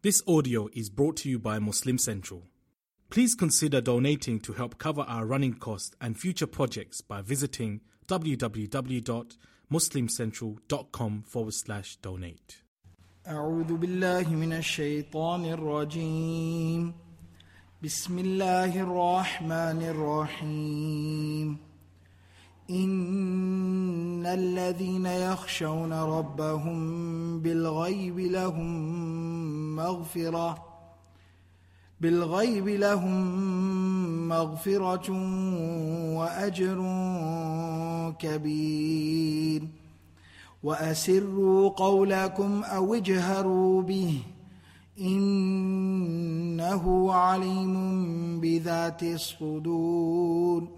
This audio is brought to you by Muslim Central. Please consider donating to help cover our running costs and future projects by visiting www.muslimcentral.com forward slash donate. أعوذ بالله من الشيطان الرجيم بسم الله الرحمن الرحيم إن الذين يخشون ربهم بالغيب لهم مغفرة بالغيب لهم مغفرة وأجر كبير. وأسروا قولكم أو اجهروا به إنه عليم بذات الصدور.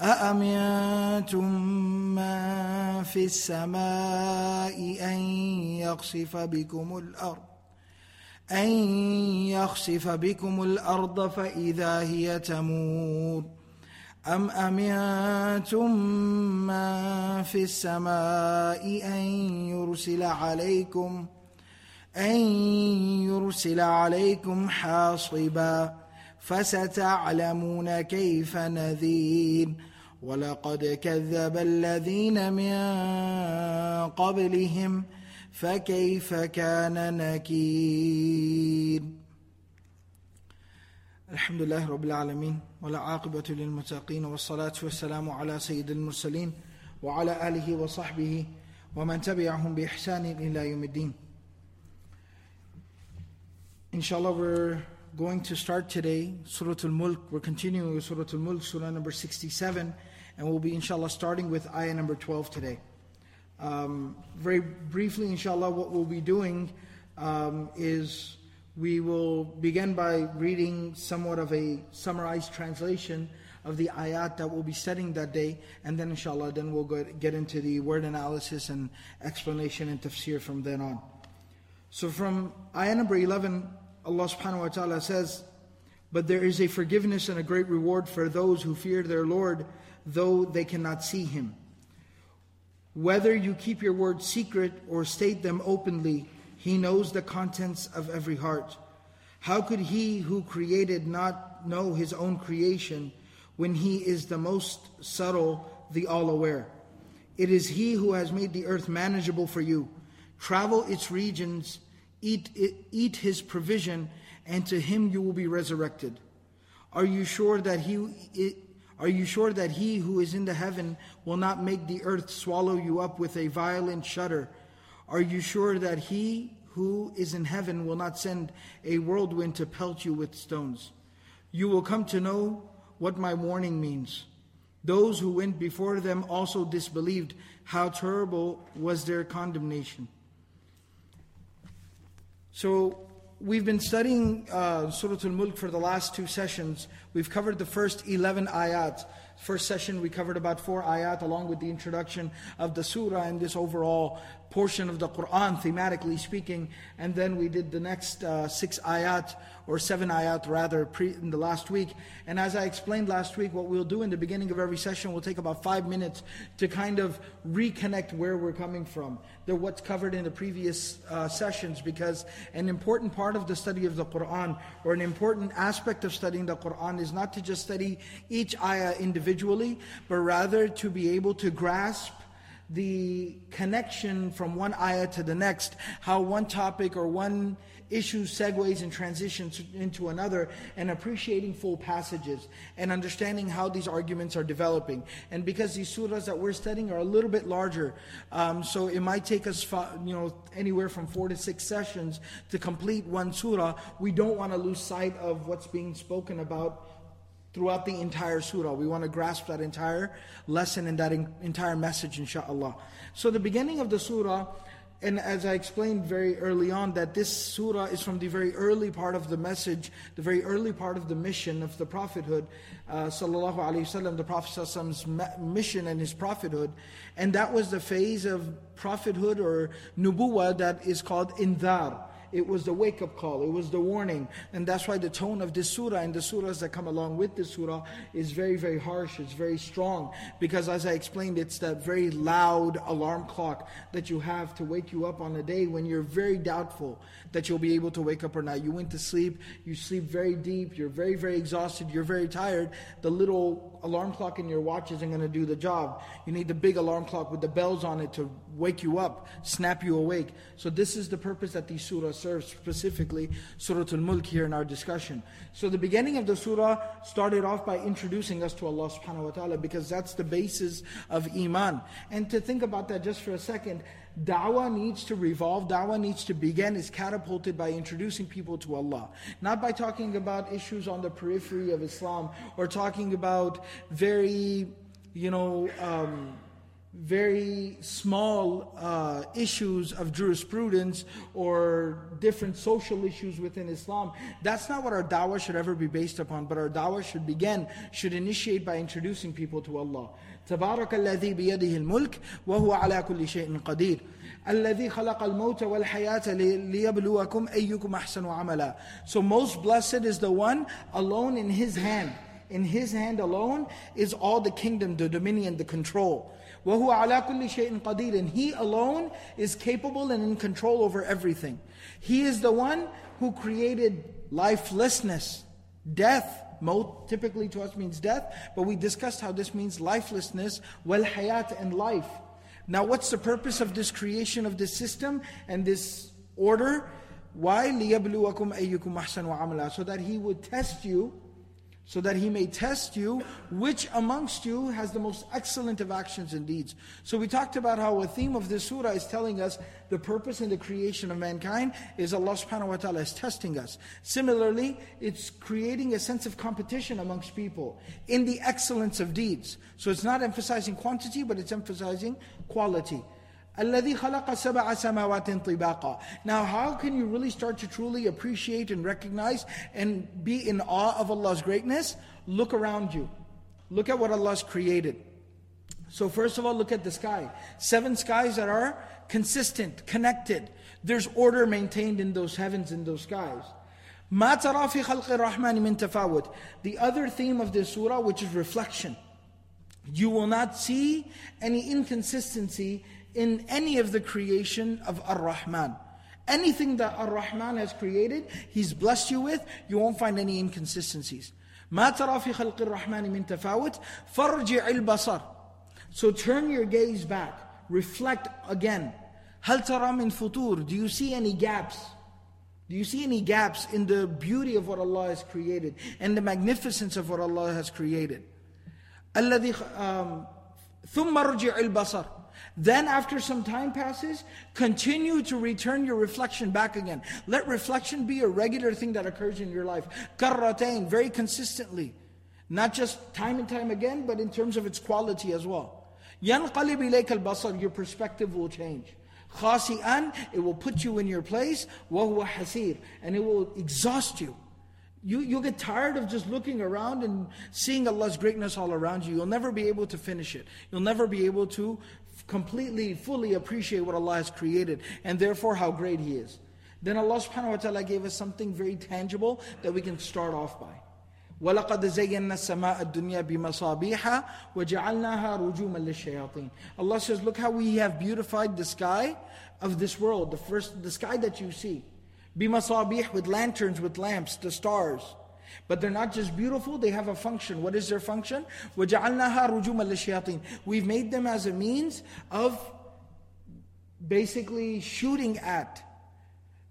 أأمنتم من في السماء أن يخسف بكم الأرض؟ أن يخسف بكم الأرض فإذا هي تمور. أم أمنتم من في السماء أن يرسل عليكم؟ أن يرسل عليكم حاصبا فستعلمون كيف نذير. ولقد كذب الذين من قبلهم فكيف كان نكير؟ الحمد لله رب العالمين ولا عاقبة للمتقين والصلاة والسلام على سيد المرسلين وعلى آله وصحبه ومن تبعهم بإحسان إلى يوم الدين. Inshallah, we're going to start today Surah Al Mulk. We're continuing with Surah Al Mulk, Surah number 67, and we'll be, inshallah, starting with ayah number 12 today. Um, very briefly, inshallah, what we'll be doing um, is we will begin by reading somewhat of a summarized translation of the ayat that we'll be studying that day, and then, inshallah, then we'll go, get into the word analysis and explanation and tafsir from then on. So, from ayah number 11, Allah subhanahu wa ta'ala says, But there is a forgiveness and a great reward for those who fear their Lord, though they cannot see Him. Whether you keep your words secret or state them openly, He knows the contents of every heart. How could He who created not know His own creation when He is the most subtle, the all aware? It is He who has made the earth manageable for you. Travel its regions eat, eat his provision, and to him you will be resurrected. Are you sure that he are you sure that he who is in the heaven will not make the earth swallow you up with a violent shudder? Are you sure that he who is in heaven will not send a whirlwind to pelt you with stones? You will come to know what my warning means. Those who went before them also disbelieved. How terrible was their condemnation. So we've been studying uh, Surah Al-Mulk for the last two sessions. We've covered the first 11 ayat. First session we covered about four ayat along with the introduction of the surah and this overall portion of the Quran, thematically speaking. And then we did the next uh, six ayat, or seven ayat rather, pre- in the last week. And as I explained last week, what we'll do in the beginning of every session, we'll take about five minutes to kind of reconnect where we're coming from, the what's covered in the previous uh, sessions, because an important part of the study of the Quran, or an important aspect of studying the Quran, is not to just study each ayah individually, but rather to be able to grasp the connection from one ayah to the next, how one topic or one issue segues and transitions into another, and appreciating full passages and understanding how these arguments are developing. And because these surahs that we're studying are a little bit larger, um, so it might take us, you know, anywhere from four to six sessions to complete one surah. We don't want to lose sight of what's being spoken about throughout the entire surah. We want to grasp that entire lesson and that in, entire message, inshallah. So, the beginning of the surah, and as I explained very early on, that this surah is from the very early part of the message, the very early part of the mission of the prophethood, uh, sallallahu alaihi wasallam, the Prophet's mission and his prophethood, and that was the phase of prophethood or nubuwah that is called indar. It was the wake up call, it was the warning. And that's why the tone of this surah and the surahs that come along with this surah is very, very harsh, it's very strong. Because as I explained, it's that very loud alarm clock that you have to wake you up on a day when you're very doubtful that you'll be able to wake up or not. You went to sleep, you sleep very deep, you're very, very exhausted, you're very tired. The little alarm clock in your watch isn't going to do the job. You need the big alarm clock with the bells on it to wake you up, snap you awake. So this is the purpose that these surahs serve, specifically Surah Al-Mulk here in our discussion. So the beginning of the surah started off by introducing us to Allah subhanahu wa ta'ala because that's the basis of Iman. And to think about that just for a second, Da'wah needs to revolve, da'wah needs to begin, is catapulted by introducing people to Allah. Not by talking about issues on the periphery of Islam or talking about very, you know, um, very small uh, issues of jurisprudence or different social issues within Islam. That's not what our da'wah should ever be based upon, but our da'wah should begin, should initiate by introducing people to Allah. تبارك الذي بيده الملك وهو على كل شيء قدير الذي خلق الموت والحياة ليبلوكم أيكم أحسن عملا So most blessed is the one alone in his hand. In his hand alone is all the kingdom, the dominion, the control. وهو على كل شيء قدير and he alone is capable and in control over everything. He is the one who created lifelessness, death, Maut typically to us means death, but we discussed how this means lifelessness, wal hayat and life. Now, what's the purpose of this creation of this system and this order? Why? لِيَبْلُوَكُمْ أَيُّكُمْ أَحْسَنُ عَمَلًا So that He would test you so that he may test you which amongst you has the most excellent of actions and deeds. So we talked about how a theme of this surah is telling us the purpose in the creation of mankind is Allah subhanahu wa ta'ala is testing us. Similarly, it's creating a sense of competition amongst people in the excellence of deeds. So it's not emphasizing quantity, but it's emphasizing quality. الذي خلق سبع سماوات طباقا. Now, how can you really start to truly appreciate and recognize and be in awe of Allah's greatness? Look around you. Look at what Allah's created. So, first of all, look at the sky. Seven skies that are consistent, connected. There's order maintained in those heavens, in those skies. ما ترى في خلق الرحمن من تفاوت. The other theme of this surah, which is reflection. You will not see any inconsistency in any of the creation of Ar-Rahman. Anything that Ar-Rahman has created, He's blessed you with, you won't find any inconsistencies. ما ترى في خلق الرحمن من تفاوت فارجع البصر So turn your gaze back, reflect again. هل ترى من فطور Do you see any gaps? Do you see any gaps in the beauty of what Allah has created and the magnificence of what Allah has created? الذي ثم ارجع البصر then, after some time passes, continue to return your reflection back again. Let reflection be a regular thing that occurs in your life. Karratain, very consistently. Not just time and time again, but in terms of its quality as well. ينقلب إليك البصر, your perspective will change. خاسئا, it will put you in your place. وهو حسير, and it will exhaust you. You, you'll get tired of just looking around and seeing Allah's greatness all around you. You'll never be able to finish it. You'll never be able to completely, fully appreciate what Allah has created and therefore how great He is. Then Allah subhanahu wa ta'ala gave us something very tangible that we can start off by. وَلَقَدْ زَيَّنَّا السَّمَاءَ الدُّنْيَا بِمَصَابِيحَ وَجَعَلْنَاهَا رُجُومًا لِلشَّيَاطِينَ Allah says, look how we have beautified the sky of this world, the first, the sky that you see. بِمَصَابِيح, with lanterns, with lamps, the stars. But they're not just beautiful, they have a function. What is their function? وَجَعَلْنَاهَا رُجُومًا لِلشَّيَاطِينَ We've made them as a means of basically shooting at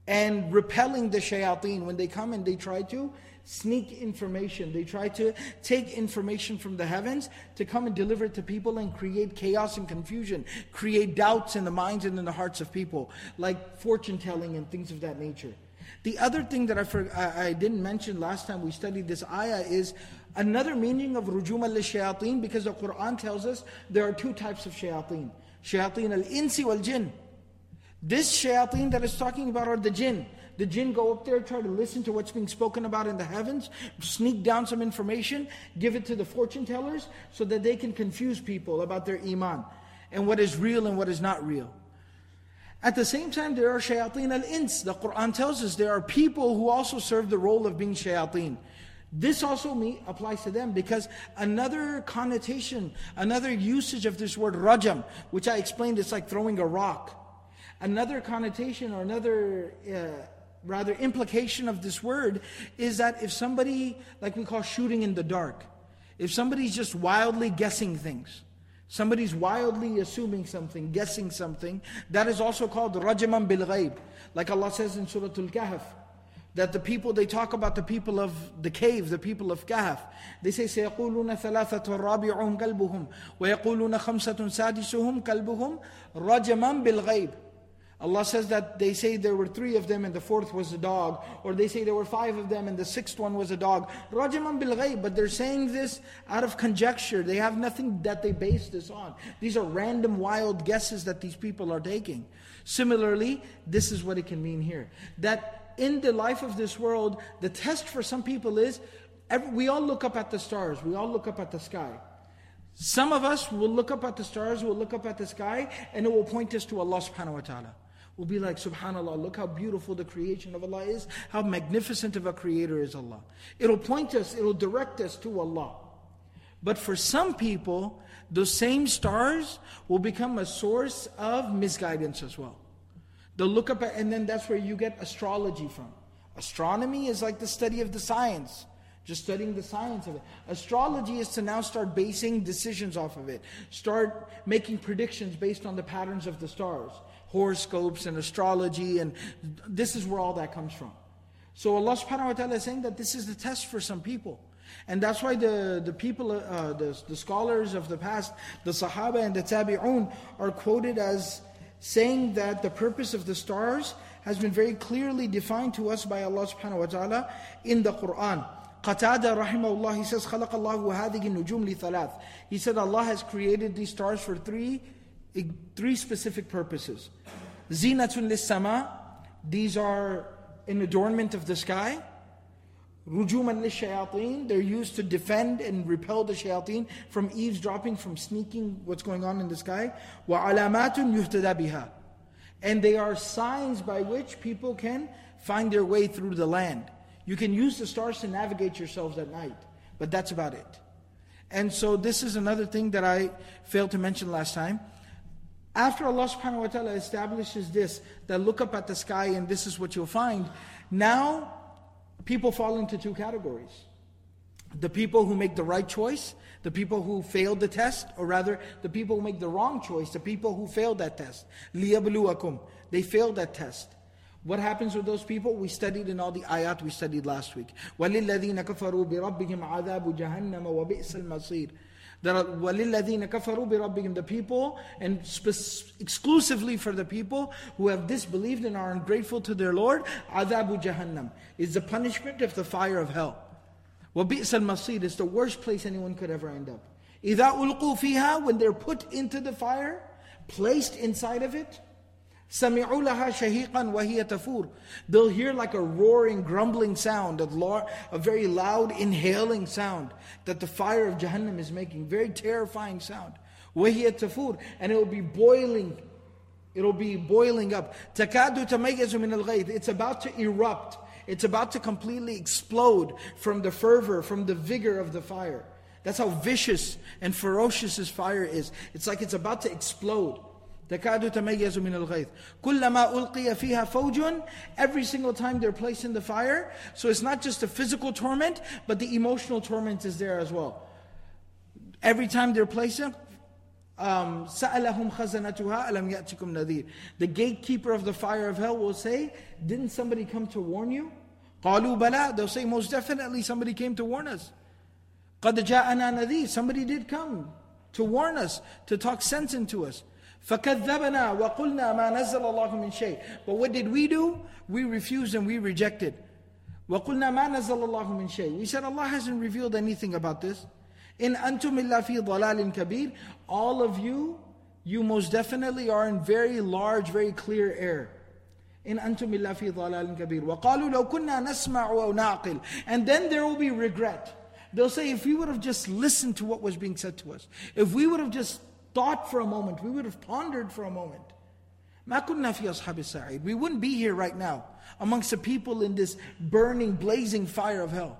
and repelling the shayateen when they come and they try to sneak information. They try to take information from the heavens to come and deliver it to people and create chaos and confusion, create doubts in the minds and in the hearts of people, like fortune telling and things of that nature. The other thing that I, for, I, I, didn't mention last time we studied this ayah is another meaning of rujum al shayateen because the Quran tells us there are two types of shayateen. Shayateen al insi wal jinn. This shayateen that is talking about are the jinn. The jinn go up there, try to listen to what's being spoken about in the heavens, sneak down some information, give it to the fortune tellers so that they can confuse people about their iman and what is real and what is not real. At the same time, there are shayateen al-ins. The Quran tells us there are people who also serve the role of being shayateen. This also me applies to them because another connotation, another usage of this word rajam, which I explained, it's like throwing a rock. Another connotation or another uh, rather implication of this word is that if somebody, like we call shooting in the dark, if somebody's just wildly guessing things, somebody's wildly assuming something, guessing something, that is also called rajaman bil ghaib. Like Allah says in Surah Al-Kahf, that the people, they talk about the people of the cave, the people of Kahf. They say, سيقولون ثلاثة رابعهم كلبهم ويقولون خمسة سادسهم كلبهم رجما بالغيب Allah says that they say there were three of them and the fourth was a dog, or they say there were five of them and the sixth one was a dog. Rajaman bil but they're saying this out of conjecture. They have nothing that they base this on. These are random wild guesses that these people are taking. Similarly, this is what it can mean here. That in the life of this world, the test for some people is every, we all look up at the stars, we all look up at the sky. Some of us will look up at the stars, will look up at the sky, and it will point us to Allah subhanahu wa ta'ala. We'll be like, Subhanallah, look how beautiful the creation of Allah is, how magnificent of a creator is Allah. It'll point us, it'll direct us to Allah. But for some people, those same stars will become a source of misguidance as well. They'll look up at, and then that's where you get astrology from. Astronomy is like the study of the science just studying the science of it. Astrology is to now start basing decisions off of it, start making predictions based on the patterns of the stars horoscopes and astrology, and this is where all that comes from. So Allah subhanahu wa ta'ala is saying that this is the test for some people. And that's why the, the people, uh, the, the scholars of the past, the Sahaba and the Tabi'un, are quoted as saying that the purpose of the stars has been very clearly defined to us by Allah subhanahu wa ta'ala in the Quran. Qatada rahimahullah, he says, خَلَقَ اللَّهُ هَذِهِ النُّجُومِ لِثَلَاث He said Allah has created these stars for three three specific purposes. Zinatun sama. These are an adornment of the sky. Rujuman lishayateen. They're used to defend and repel the shayateen from eavesdropping, from sneaking what's going on in the sky. Wa alamatun yuhtada biha. And they are signs by which people can find their way through the land. You can use the stars to navigate yourselves at night, but that's about it. And so this is another thing that I failed to mention last time. After Allah subhanahu wa ta'ala establishes this, that look up at the sky and this is what you'll find, now people fall into two categories. The people who make the right choice, the people who failed the test, or rather, the people who make the wrong choice, the people who failed that test. لِيَبْلُوَكُمْ They failed that test. What happens with those people? We studied in all the ayat we studied last week. وَلِلَّذِينَ كَفَرُوا بِرَبِّهِمْ عَذَابُ جَهَنَّمَ وَبِئْسَ الْمَصِيرُ there are وَلِلَّذِينَ كَفَرُوا بِرَبِّهِمْ The people, and exclusively for the people who have disbelieved and are ungrateful to their Lord, عَذَابُ جَهَنَّمْ is the punishment of the fire of hell. وَبِئْسَ الْمَصِيرُ is the worst place anyone could ever end up. إِذَا أُلْقُوا فِيهَا When they're put into the fire, placed inside of it, سَمِعُوا لَهَا شَهِيقًا وَهِيَ تَفُورُ They'll hear like a roaring, grumbling sound, a, a very loud, inhaling sound that the fire of Jahannam is making. Very terrifying sound. وَهِيَ تَفُورُ And it will be boiling. It'll be boiling up. تَكَادُ تَمَيَّزُ مِنَ الْغَيْثِ It's about to erupt. It's about to completely explode from the fervor, from the vigor of the fire. That's how vicious and ferocious this fire is. It's like it's about to explode. تكاد تميز من الغيث كلما ألقي فيها فوج every single time they're placed in the fire so it's not just a physical torment but the emotional torment is there as well every time they're placed in um, سألهم خزنتها ألم يأتكم نذير The gatekeeper of the fire of hell will say, Didn't somebody come to warn you? قالوا بلى They'll say, most definitely somebody came to warn us. قد جاءنا نذير Somebody did come to warn us, to talk sense into us. فَكَذَّبَنَا وَقُلْنَا مَا نَزَّلَ اللَّهُ مِنْ شَيْءٍ But what did we do? We refused and we rejected. وَقُلْنَا مَا نَزَّلَ اللَّهُ مِنْ شَيْءٍ We said Allah hasn't revealed anything about this. In antum illa fi dalalin kabir. All of you, you most definitely are in very large, very clear error. In antum illa fi dhalalin kabir. وَقَالُوا لَوْ كُنَّا نَسْمَعُ أَوْ نَعْقِلُ And then there will be regret. They'll say, if we would have just listened to what was being said to us, if we would have just thought for a moment, we would have pondered for a moment. We wouldn't be here right now amongst the people in this burning, blazing fire of hell.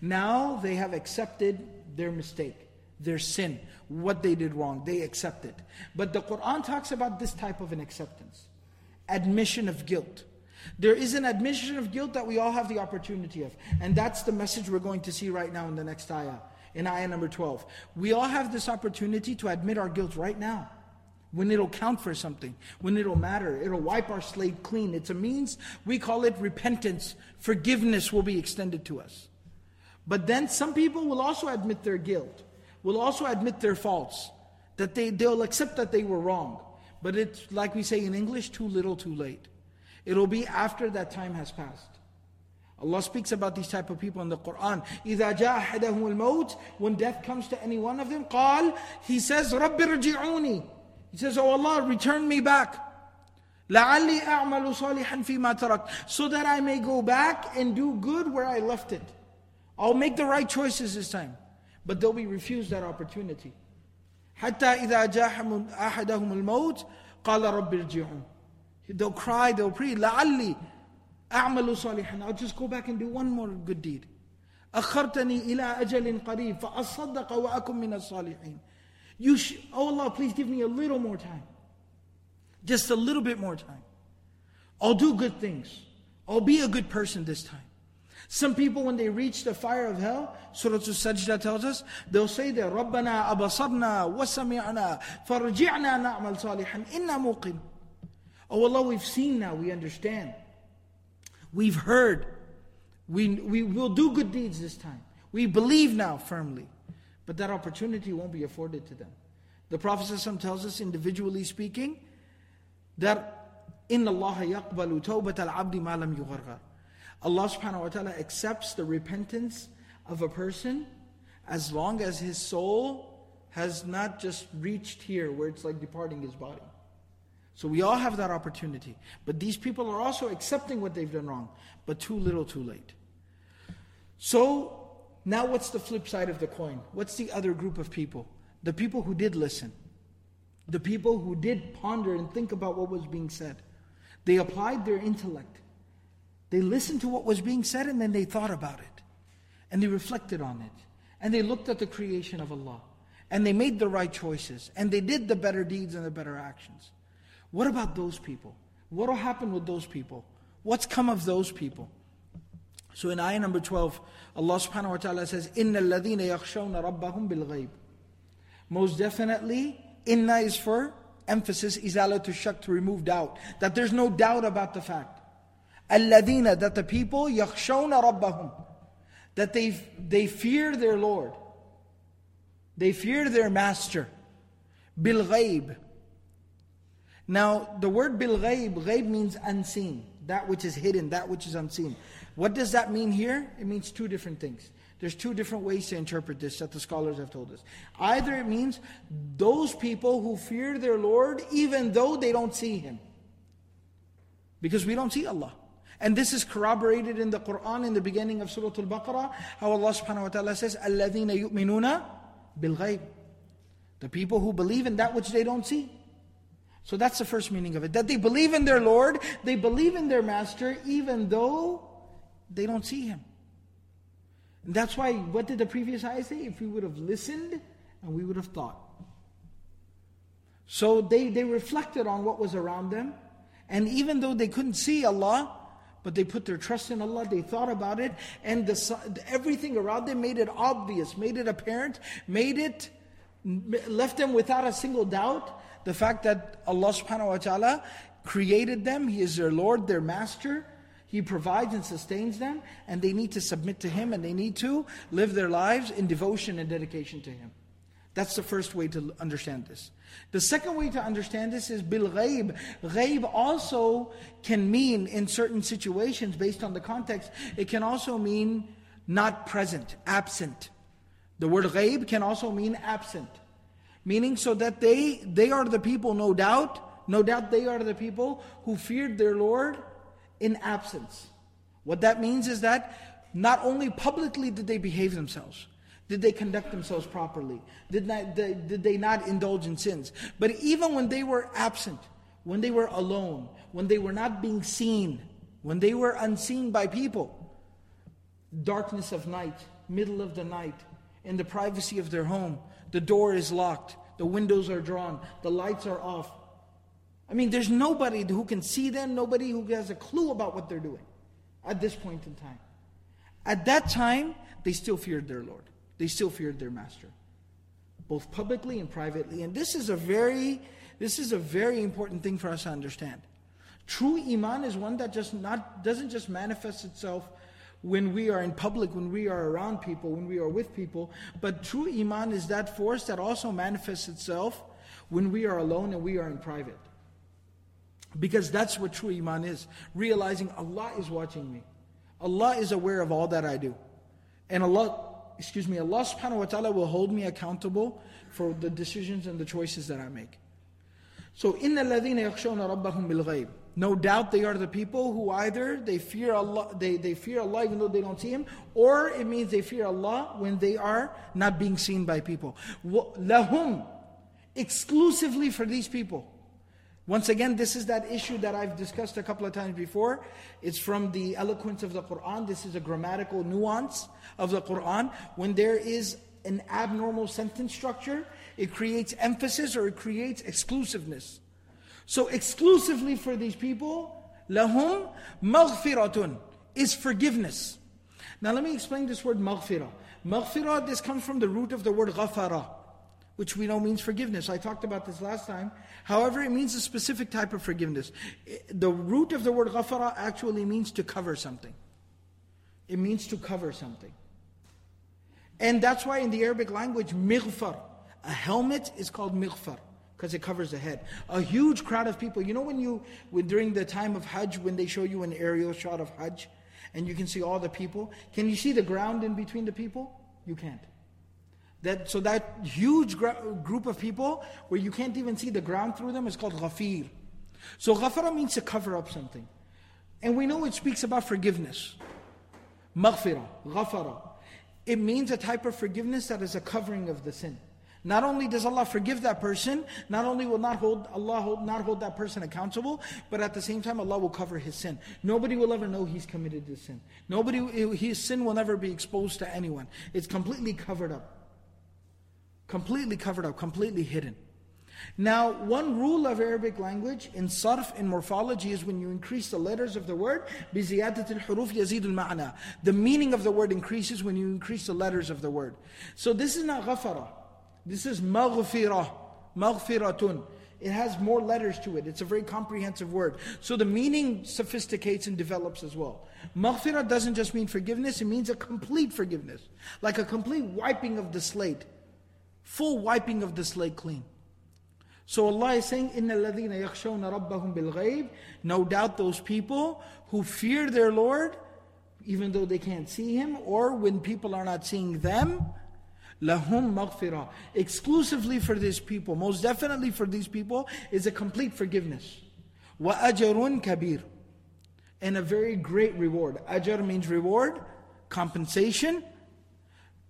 Now they have accepted their mistake, their sin, what they did wrong. They accept it. But the Quran talks about this type of an acceptance admission of guilt. There is an admission of guilt that we all have the opportunity of. And that's the message we're going to see right now in the next ayah in ayah number 12. We all have this opportunity to admit our guilt right now when it'll count for something, when it'll matter, it'll wipe our slate clean. It's a means, we call it repentance. Forgiveness will be extended to us. But then some people will also admit their guilt, will also admit their faults, that they, they'll accept that they were wrong. But it's like we say in English, too little, too late. It'll be after that time has passed. Allah speaks about these type of people in the Quran. إِذَا جَاءَ أَحَدَهُمُ الْمَوْتِ When death comes to any one of them, قال, He says, رَبِّ ارْجِعُونِي he says, Oh Allah, return me back. لَعَلِّي أَعْمَلُ صَالِحًا فِي مَا تَرَكْتُ So that I may go back and do good where I left it. I'll make the right choices this time. But they'll be refused that opportunity. حتى إذا جاء أحدهم الموت قال رب ارجعون They'll cry, they'll pray, لعلي أعمل صالحا I'll just go back and do one more good deed. أخرتني إلى أجل قريب فأصدق وأكن من الصالحين you sh- oh Allah, please give me a little more time. Just a little bit more time. I'll do good things. I'll be a good person this time. Some people, when they reach the fire of hell, Surah Al-Sajdah tells us, they'll say that, رَبَّنَا أَبَصَرْنَا وَسَمِعْنَا فَرْجِعْنَا نَعْمَلْ صَالِحًا إِنَّا مُوقِنٌ Oh Allah, we've seen now, we understand. We've heard. We, we will do good deeds this time. We believe now firmly. But that opportunity won't be afforded to them. The Prophet ﷺ tells us, individually speaking, that in Allah yaqbalu tawbat al-abdi ma lam yugharghar. Allah subhanahu wa ta'ala accepts the repentance of a person as long as his soul has not just reached here where it's like departing his body. So we all have that opportunity. But these people are also accepting what they've done wrong, but too little, too late. So now, what's the flip side of the coin? What's the other group of people? The people who did listen, the people who did ponder and think about what was being said. They applied their intellect. They listened to what was being said and then they thought about it. And they reflected on it. And they looked at the creation of Allah. And they made the right choices. And they did the better deeds and the better actions. What about those people? What will happen with those people? What's come of those people? So in ayah number 12, Allah subhanahu wa ta'ala says, إِنَّ الَّذِينَ يَخْشَوْنَ رَبَّهُمْ بِالْغَيْبِ Most definitely, inna is for emphasis, izala to shak, to remove doubt. That there's no doubt about the fact. الَّذِينَ That the people, يَخْشَوْنَ رَبَّهُمْ That they, they fear their Lord. They fear their master. بِالْغَيْبِ now, the word bil ghaib, ghaib means unseen, that which is hidden, that which is unseen. What does that mean here? It means two different things. There's two different ways to interpret this that the scholars have told us. Either it means those people who fear their Lord even though they don't see Him, because we don't see Allah. And this is corroborated in the Quran in the beginning of Surah Al Baqarah, how Allah subhanahu wa ta'ala says, Alladina yu'minuna bil ghaib. The people who believe in that which they don't see. So that's the first meaning of it. That they believe in their Lord, they believe in their Master, even though they don't see him. And that's why, what did the previous ayah say? If we would have listened and we would have thought. So they, they reflected on what was around them. And even though they couldn't see Allah, but they put their trust in Allah, they thought about it, and the, everything around them made it obvious, made it apparent, made it, left them without a single doubt. The fact that Allah subhanahu wa ta'ala created them, He is their Lord, their Master, he provides and sustains them, and they need to submit to Him and they need to live their lives in devotion and dedication to Him. That's the first way to understand this. The second way to understand this is bil ghaib. Ghaib also can mean in certain situations, based on the context, it can also mean not present, absent. The word ghaib can also mean absent. Meaning so that they they are the people, no doubt, no doubt they are the people who feared their Lord in absence. What that means is that not only publicly did they behave themselves, did they conduct themselves properly, did, not, did they not indulge in sins, but even when they were absent, when they were alone, when they were not being seen, when they were unseen by people, darkness of night, middle of the night, in the privacy of their home, the door is locked, the windows are drawn, the lights are off. I mean, there's nobody who can see them, nobody who has a clue about what they're doing at this point in time. At that time, they still feared their Lord. They still feared their master, both publicly and privately. And this is a very, this is a very important thing for us to understand. True iman is one that just not doesn't just manifest itself when we are in public, when we are around people, when we are with people, but true iman is that force that also manifests itself when we are alone and we are in private. Because that's what true iman is. Realizing Allah is watching me. Allah is aware of all that I do. And Allah, excuse me, Allah subhanahu wa ta'ala will hold me accountable for the decisions and the choices that I make. So, إِنَّ الَّذِينَ يَخْشَوْنَ رَبَّهُمْ بِالْغَيْبِ no doubt they are the people who either they fear Allah, they, they fear Allah even though they don't see Him, or it means they fear Allah when they are not being seen by people. Lahum, exclusively for these people. Once again, this is that issue that I've discussed a couple of times before. It's from the eloquence of the Quran. This is a grammatical nuance of the Quran. When there is an abnormal sentence structure, it creates emphasis or it creates exclusiveness. So, exclusively for these people, lahum maghfiratun is forgiveness. Now, let me explain this word maghfirah. Maghfirah, this comes from the root of the word ghafara, which we know means forgiveness. I talked about this last time. However, it means a specific type of forgiveness. The root of the word ghafara actually means to cover something. It means to cover something. And that's why in the Arabic language, mighfar, a helmet is called mighfar because it covers the head. A huge crowd of people. You know when you, when, during the time of Hajj, when they show you an aerial shot of Hajj, and you can see all the people, can you see the ground in between the people? You can't. That, so that huge group of people where you can't even see the ground through them is called ghafir. So ghafara means to cover up something. And we know it speaks about forgiveness. Maghfirah, ghafara. It means a type of forgiveness that is a covering of the sin. Not only does Allah forgive that person, not only will not hold Allah hold, not hold that person accountable, but at the same time Allah will cover his sin. Nobody will ever know he's committed this sin. Nobody his sin will never be exposed to anyone. It's completely covered up. Completely covered up, completely hidden. Now, one rule of Arabic language in sarf, in morphology, is when you increase the letters of the word, بِزِيَادَةِ الْحُرُوفِ يَزِيدُ الْمَعْنَى The meaning of the word increases when you increase the letters of the word. So this is not ghafara. This is maghfirah. Maghfiratun. It has more letters to it. It's a very comprehensive word. So the meaning sophisticates and develops as well. Maghfirah doesn't just mean forgiveness, it means a complete forgiveness. Like a complete wiping of the slate. Full wiping of the slate clean. So Allah is saying, إِنَّ الَّذِينَ يَخْشَوْنَ رَبَّهُمْ بِالْغَيْبِ No doubt those people who fear their Lord, even though they can't see Him, or when people are not seeing them, lahum maghfirah. Exclusively for these people, most definitely for these people, is a complete forgiveness. Wa ajrun kabir. And a very great reward. Ajar means reward, compensation,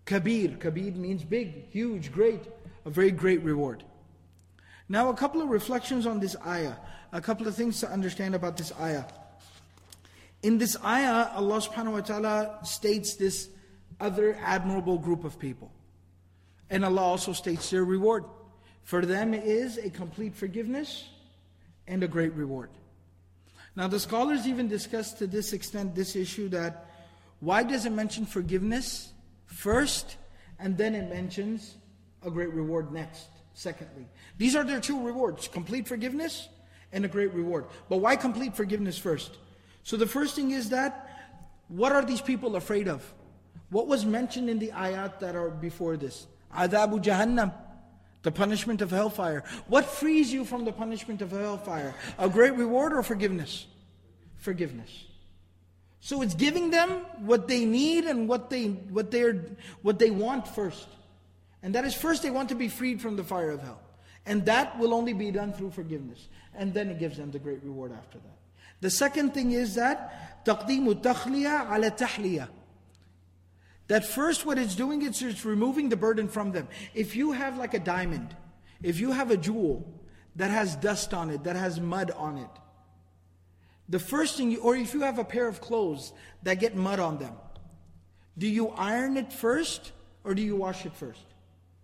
Kabir. Kabir means big, huge, great. A very great reward. Now, a couple of reflections on this ayah. A couple of things to understand about this ayah. In this ayah, Allah subhanahu wa ta'ala states this other admirable group of people. And Allah also states their reward. For them is a complete forgiveness and a great reward. Now, the scholars even discuss to this extent this issue that why does it mention forgiveness first, and then it mentions a great reward next, secondly. These are their two rewards complete forgiveness and a great reward. But why complete forgiveness first? So the first thing is that what are these people afraid of? What was mentioned in the ayat that are before this? Adabu Jahannam, the punishment of hellfire. What frees you from the punishment of hellfire? A great reward or forgiveness? Forgiveness. So it's giving them what they need and what they what they're what they want first. And that is first they want to be freed from the fire of hell. And that will only be done through forgiveness. And then it gives them the great reward after that. The second thing is that تقديم التخلية على التحلية. that first what it's doing is it's removing the burden from them. If you have like a diamond, if you have a jewel that has dust on it, that has mud on it, the first thing, you, or if you have a pair of clothes that get mud on them, do you iron it first or do you wash it first?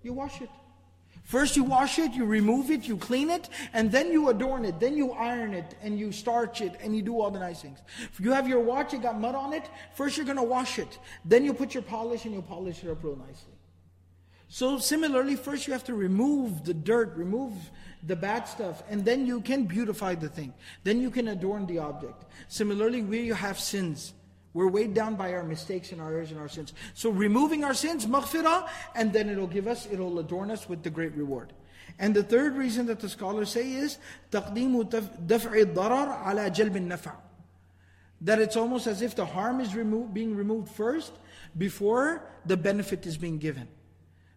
You wash it. First you wash it, you remove it, you clean it, and then you adorn it, then you iron it, and you starch it, and you do all the nice things. If you have your watch, it got mud on it, first you're gonna wash it. Then you put your polish and you polish it up real nicely. So similarly, first you have to remove the dirt, remove the bad stuff, and then you can beautify the thing. Then you can adorn the object. Similarly, we have sins. We're weighed down by our mistakes and our errors and our sins. So removing our sins, maghfirah, and then it'll give us, it'll adorn us with the great reward. And the third reason that the scholars say is تقديم دفع الضرر على جلب النفع. That it's almost as if the harm is removed, being removed first before the benefit is being given.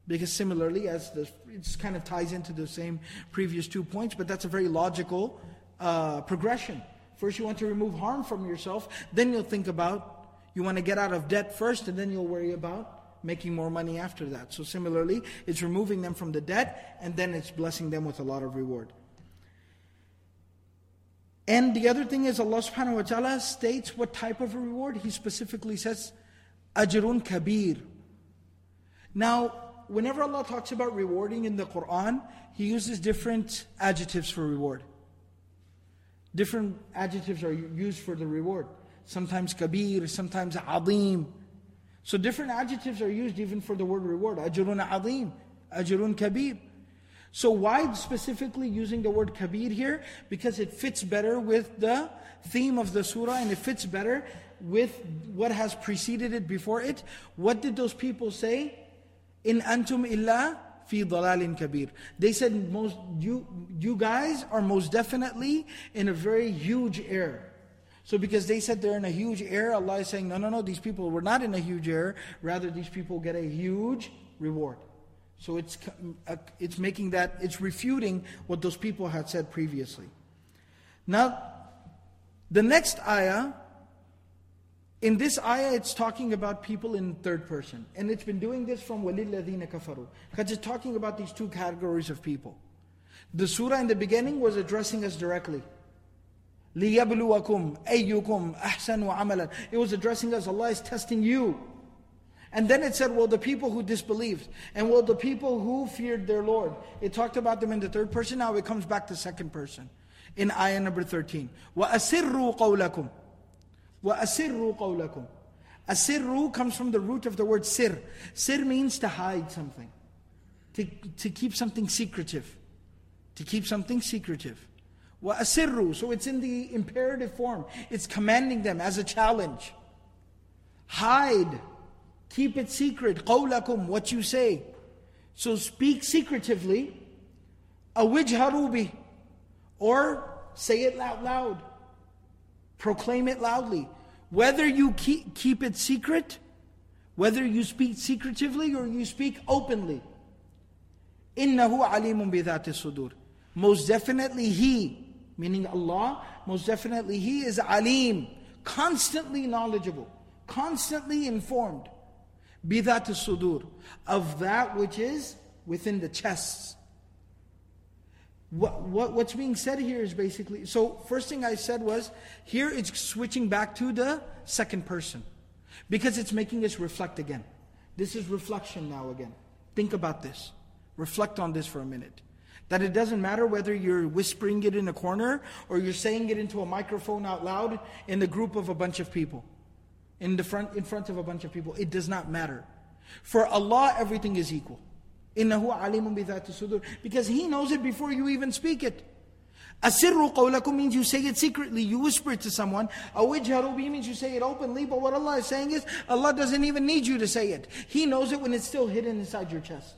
Because similarly, as the, it kind of ties into the same previous two points, but that's a very logical uh, progression. First, you want to remove harm from yourself, then you'll think about, you want to get out of debt first, and then you'll worry about making more money after that. So, similarly, it's removing them from the debt, and then it's blessing them with a lot of reward. And the other thing is, Allah subhanahu wa ta'ala states what type of a reward. He specifically says, Ajrun kabir. Now, whenever Allah talks about rewarding in the Quran, He uses different adjectives for reward. Different adjectives are used for the reward. Sometimes kabir, sometimes adim. So different adjectives are used even for the word reward. Ajrun adim, ajrun kabir. So why specifically using the word kabir here? Because it fits better with the theme of the surah and it fits better with what has preceded it before it. What did those people say? In antum illa fi dalalin kabir. They said most you you guys are most definitely in a very huge error. So because they said they're in a huge error, Allah is saying, no, no, no, these people were not in a huge error. Rather, these people get a huge reward. So it's, it's making that, it's refuting what those people had said previously. Now, the next ayah in this ayah, it's talking about people in third person. And it's been doing this from وَلِلَّذِينَ كَفَرُوا. Because it's talking about these two categories of people. The surah in the beginning was addressing us directly. لِيَبْلُوَكُمْ أَيُّكُمْ أَحْسَنُ عَمَلًا It was addressing us, Allah is testing you. And then it said, well, the people who disbelieved. And well, the people who feared their Lord. It talked about them in the third person, now it comes back to second person. In ayah number 13. وَأَسِرُّوا قَوْلَكُمْ وَأَسِرُّوا قَوْلَكُمْ Asirru comes from the root of the word sir. Sir means to hide something, to, to keep something secretive, to keep something secretive. وَأَسِرُّوا So it's in the imperative form. It's commanding them as a challenge. Hide. Keep it secret. قَوْلَكُمْ What you say. So speak secretively. أَوِجْهَرُوا بِهِ Or say it out loud. Proclaim it loudly. Whether you keep, keep it secret, whether you speak secretively or you speak openly. Innahu alimun bidhati sudur. Most definitely He, meaning Allah, most definitely He is alim, constantly knowledgeable, constantly informed. Bidhati sudur, of that which is within the chests. What, what, what's being said here is basically so first thing i said was here it's switching back to the second person. Because it's making us reflect again. This is reflection now again. Think about this. Reflect on this for a minute. That it doesn't matter whether you're whispering it in a corner or you're saying it into a microphone out loud in the group of a bunch of people. In the front in front of a bunch of people. It does not matter. For allah everything is equal إِنَّهُ عَلِيمٌ بِذَاتِ الصُّدُورِ Because He knows it before you even speak it. أَسِرُّ قَوْلَكُم means you say it secretly, you whisper it to someone. أَوِجْهَرُوا بِهِ means you say it openly, but what Allah is saying is, Allah doesn't even need you to say it. He knows it when it's still hidden inside your chest.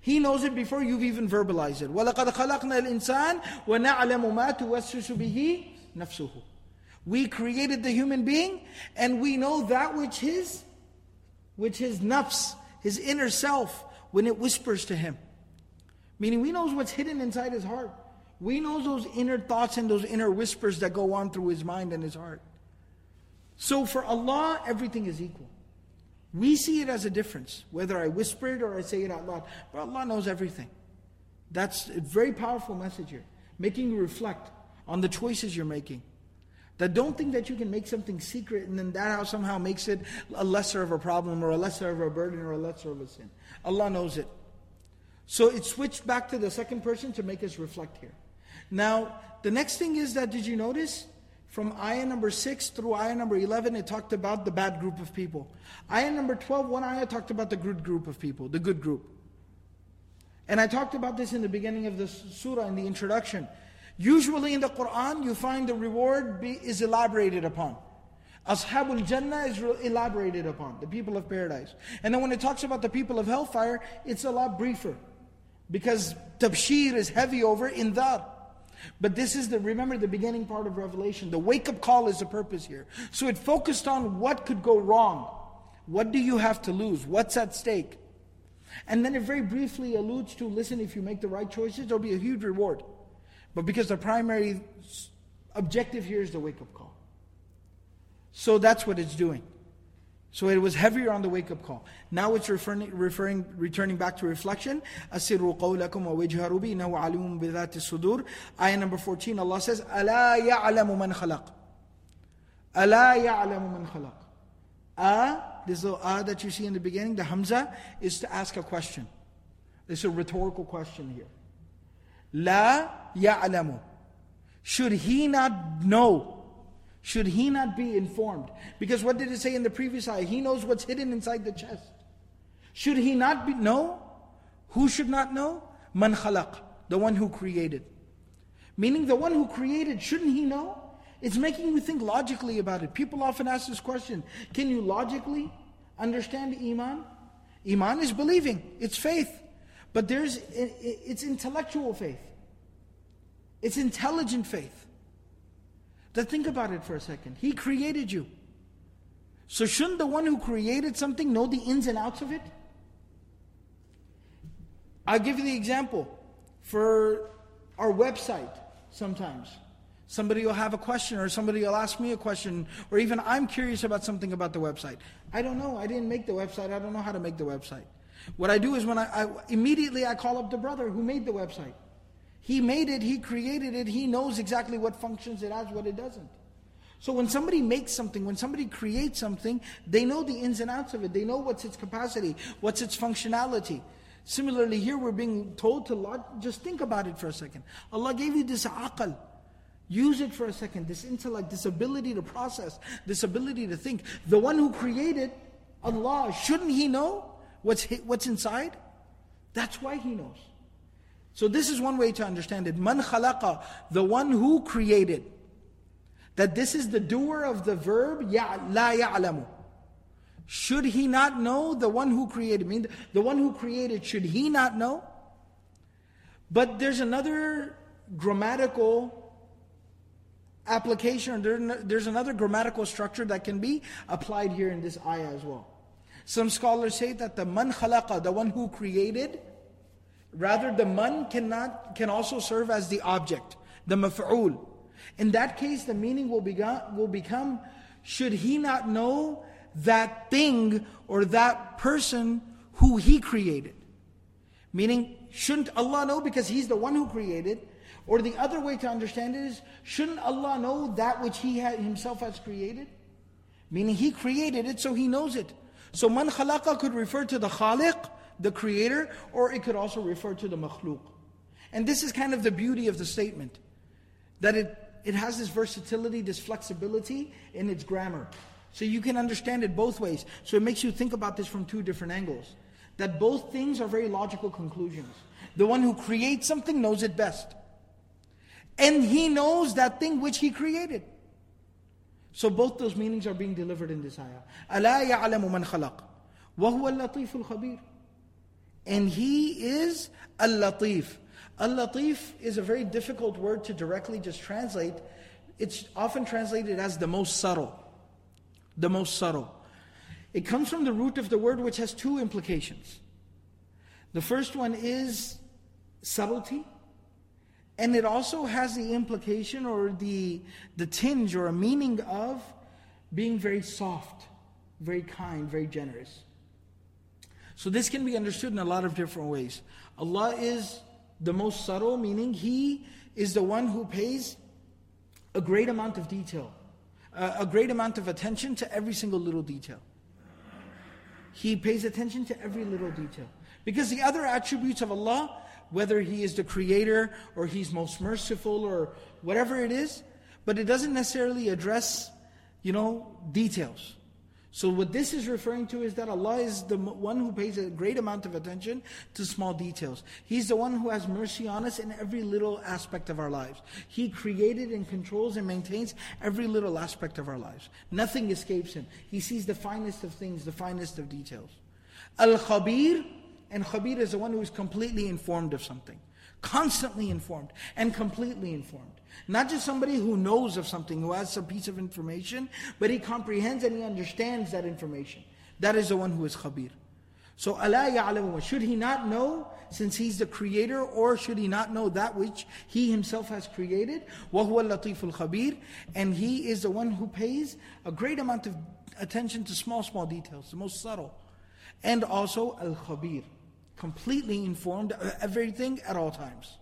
He knows it before you've even verbalized it. وَلَقَدْ خَلَقْنَا الْإِنسَانِ وَنَعْلَمُ مَا تُوَسْوِسُ بِهِ نَفْسُهُ We created the human being, and we know that which his, which his nafs, his inner self, when it whispers to him. Meaning we knows what's hidden inside his heart. We know those inner thoughts and those inner whispers that go on through his mind and his heart. So for Allah, everything is equal. We see it as a difference, whether I whisper it or I say it out loud. But Allah knows everything. That's a very powerful message here. Making you reflect on the choices you're making. That don't think that you can make something secret and then that somehow makes it a lesser of a problem or a lesser of a burden or a lesser of a sin. Allah knows it. So it switched back to the second person to make us reflect here. Now, the next thing is that did you notice? From ayah number 6 through ayah number 11, it talked about the bad group of people. Ayah number 12, one ayah talked about the good group of people, the good group. And I talked about this in the beginning of the surah, in the introduction. Usually in the Quran, you find the reward be, is elaborated upon. Ashabul Jannah is elaborated upon, the people of paradise. And then when it talks about the people of hellfire, it's a lot briefer. Because tabshir is heavy over in that. But this is the, remember the beginning part of Revelation. The wake up call is the purpose here. So it focused on what could go wrong. What do you have to lose? What's at stake? And then it very briefly alludes to listen, if you make the right choices, there'll be a huge reward. But because the primary objective here is the wake up call. So that's what it's doing. So it was heavier on the wake up call. Now it's referring, referring returning back to reflection. أَسِرُّوا قَوْلَكُمْ وَوَجْهَرُوا بِهِ إِنَّهُ عَلِيمٌ بِذَاتِ الصُّدُورِ Ayah number 14, Allah says, أَلَا يَعْلَمُ مَنْ خَلَقَ أَلَا يَعْلَمُ مَنْ خَلَقَ Ah, this little ah that you see in the beginning, the Hamza, is to ask a question. It's a rhetorical question here. La ya'lamu. Should he not know should he not be informed? Because what did it say in the previous ayah? He knows what's hidden inside the chest. Should he not be know? Who should not know? Man khalaq, the one who created. Meaning the one who created, shouldn't he know? It's making you think logically about it. People often ask this question Can you logically understand Iman? Iman is believing, it's faith. But there's it's intellectual faith. It's intelligent faith. Then think about it for a second. He created you. So shouldn't the one who created something know the ins and outs of it? I'll give you the example. For our website, sometimes. Somebody will have a question, or somebody will ask me a question, or even I'm curious about something about the website. I don't know. I didn't make the website. I don't know how to make the website. What I do is when I, I immediately I call up the brother who made the website. He made it, He created it, He knows exactly what functions it has, what it doesn't. So when somebody makes something, when somebody creates something, they know the ins and outs of it. They know what's its capacity, what's its functionality. Similarly, here we're being told to just think about it for a second. Allah gave you this aql. Use it for a second, this intellect, this ability to process, this ability to think. The one who created Allah, shouldn't He know what's, what's inside? That's why He knows. So this is one way to understand it. Man khalaqa, the one who created. That this is the doer of the verb, ya, la ya'lamu. Should he not know the one who created? I mean, the one who created, should he not know? But there's another grammatical application, there's another grammatical structure that can be applied here in this ayah as well. Some scholars say that the man khalaqa, the one who created, Rather, the man cannot, can also serve as the object, the maf'ul. In that case, the meaning will, become, will become should he not know that thing or that person who he created? Meaning, shouldn't Allah know because he's the one who created? Or the other way to understand it is, shouldn't Allah know that which he himself has created? Meaning he created it so he knows it. So man khalaqa could refer to the khaliq the creator, or it could also refer to the makhluk. And this is kind of the beauty of the statement that it, it has this versatility, this flexibility in its grammar. So you can understand it both ways. So it makes you think about this from two different angles. That both things are very logical conclusions. The one who creates something knows it best. And he knows that thing which he created. So both those meanings are being delivered in this ayah. أَلَا يَعْلَمُ مَنْ خَلَقَ وَهُوَ اللَّطِيفُ الْخَبِيرُ and He is Al-Latif. Al-Latif is a very difficult word to directly just translate. It's often translated as the most subtle. The most subtle. It comes from the root of the word which has two implications. The first one is subtlety. And it also has the implication or the, the tinge or a meaning of being very soft, very kind, very generous. So this can be understood in a lot of different ways. Allah is the most subtle, meaning He is the one who pays a great amount of detail, uh, a great amount of attention to every single little detail. He pays attention to every little detail. Because the other attributes of Allah, whether He is the creator or He's most merciful or whatever it is, but it doesn't necessarily address, you know, details. So what this is referring to is that Allah is the one who pays a great amount of attention to small details. He's the one who has mercy on us in every little aspect of our lives. He created and controls and maintains every little aspect of our lives. Nothing escapes Him. He sees the finest of things, the finest of details. Al-Khabir, and Khabir is the one who is completely informed of something. Constantly informed and completely informed. Not just somebody who knows of something, who has some piece of information, but he comprehends and he understands that information. That is the one who is khabir. So, Allah ya'lamu, should he not know, since he's the creator, or should he not know that which he himself has created? وَهُوَ اللَّطِيفُ الْخَبِيرُ And he is the one who pays a great amount of attention to small, small details, the most subtle. And also, al-khabir, completely informed of everything at all times.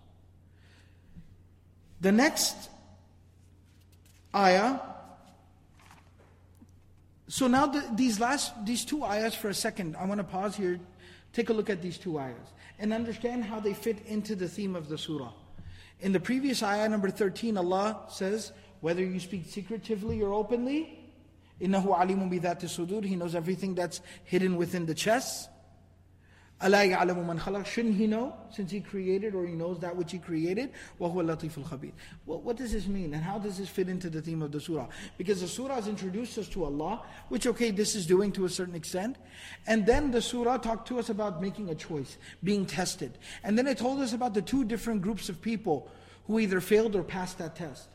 The next ayah. So now the, these last these two ayahs for a second, I want to pause here, take a look at these two ayahs and understand how they fit into the theme of the surah. In the previous ayah number 13, Allah says, whether you speak secretively or openly, إِنَّهُ عَلِيمٌ بِذَاتِ الصُّدُورِ He knows everything that's hidden within the chest. أَلَا يَعْلَمُ مَنْ خَلَقَ Shouldn't he know, since he created or he knows that which he created? وَهُوَ اللَّطِيفُ الْخَبِيرُ well, What does this mean and how does this fit into the theme of the surah? Because the surah has introduced us to Allah, which okay, this is doing to a certain extent. And then the surah talked to us about making a choice, being tested. And then it told us about the two different groups of people who either failed or passed that test.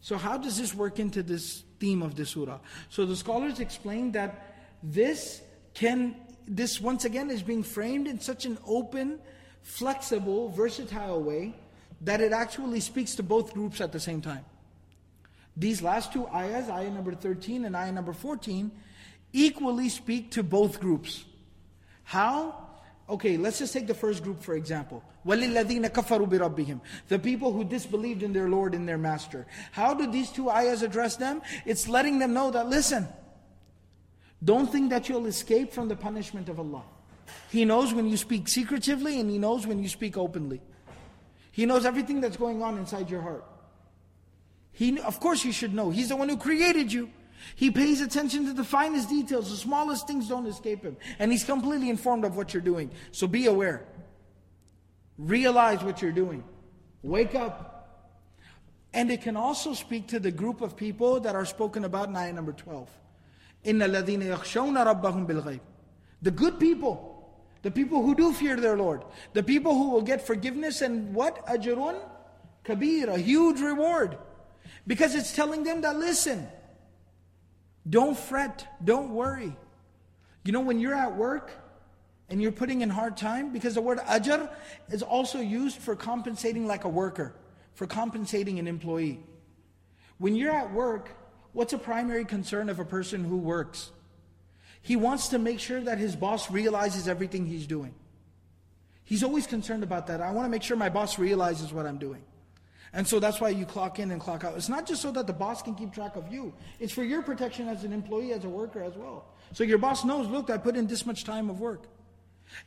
So how does this work into this theme of the surah? So the scholars explain that this can this once again is being framed in such an open, flexible, versatile way that it actually speaks to both groups at the same time. These last two ayahs, ayah number 13 and ayah number 14, equally speak to both groups. How? Okay, let's just take the first group for example. وَلِلَّذِينَ كَفَرُوا بِرَبِّهِمْ The people who disbelieved in their Lord and their Master. How do these two ayahs address them? It's letting them know that, listen, don't think that you'll escape from the punishment of Allah. He knows when you speak secretively and He knows when you speak openly. He knows everything that's going on inside your heart. He, of course, He should know. He's the one who created you. He pays attention to the finest details. The smallest things don't escape Him. And He's completely informed of what you're doing. So be aware. Realize what you're doing. Wake up. And it can also speak to the group of people that are spoken about in ayah number 12. إِنَّ الَّذِينَ يَخْشَوْنَ رَبَّهُمْ بِالْغَيْبِ The good people, the people who do fear their Lord, the people who will get forgiveness and what? أَجْرٌ kabir, a huge reward. Because it's telling them that listen, don't fret, don't worry. You know, when you're at work and you're putting in hard time, because the word ajr is also used for compensating like a worker, for compensating an employee. When you're at work, What's a primary concern of a person who works? He wants to make sure that his boss realizes everything he's doing. He's always concerned about that. I want to make sure my boss realizes what I'm doing. And so that's why you clock in and clock out. It's not just so that the boss can keep track of you. It's for your protection as an employee, as a worker as well. So your boss knows, look, I put in this much time of work.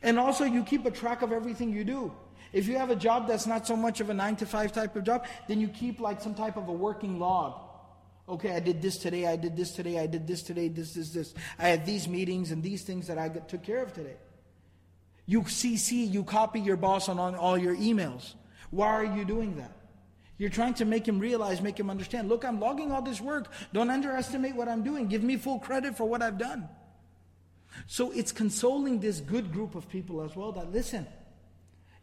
And also you keep a track of everything you do. If you have a job that's not so much of a 9 to 5 type of job, then you keep like some type of a working log. Okay, I did this today, I did this today, I did this today, this, this, this. I had these meetings and these things that I took care of today. You CC, you copy your boss on all your emails. Why are you doing that? You're trying to make him realize, make him understand. Look, I'm logging all this work. Don't underestimate what I'm doing. Give me full credit for what I've done. So it's consoling this good group of people as well that listen,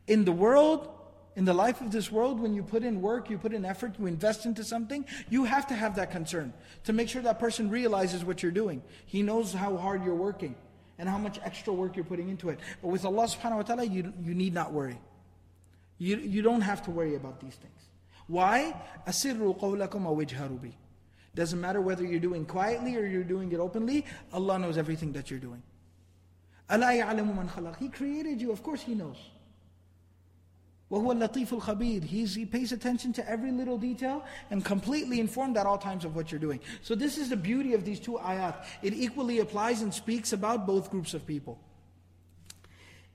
in the world, in the life of this world, when you put in work, you put in effort, you invest into something, you have to have that concern to make sure that person realizes what you're doing. He knows how hard you're working. and how much extra work you're putting into it. But with Allah subhanahu wa ta'ala, you, you need not worry. You, you don't have to worry about these things. Why? أَسِرُّوا قَوْلَكُمْ أَوْ بِهِ Doesn't matter whether you're doing quietly or you're doing it openly, Allah knows everything that you're doing. أَلَا يَعْلَمُ مَنْ خَلَقَ He created you, of course He knows. وَهُوَ اللَّطِيفُ الْخَبِيرُ He's, He pays attention to every little detail and completely informed at all times of what you're doing. So this is the beauty of these two ayat. It equally applies and speaks about both groups of people.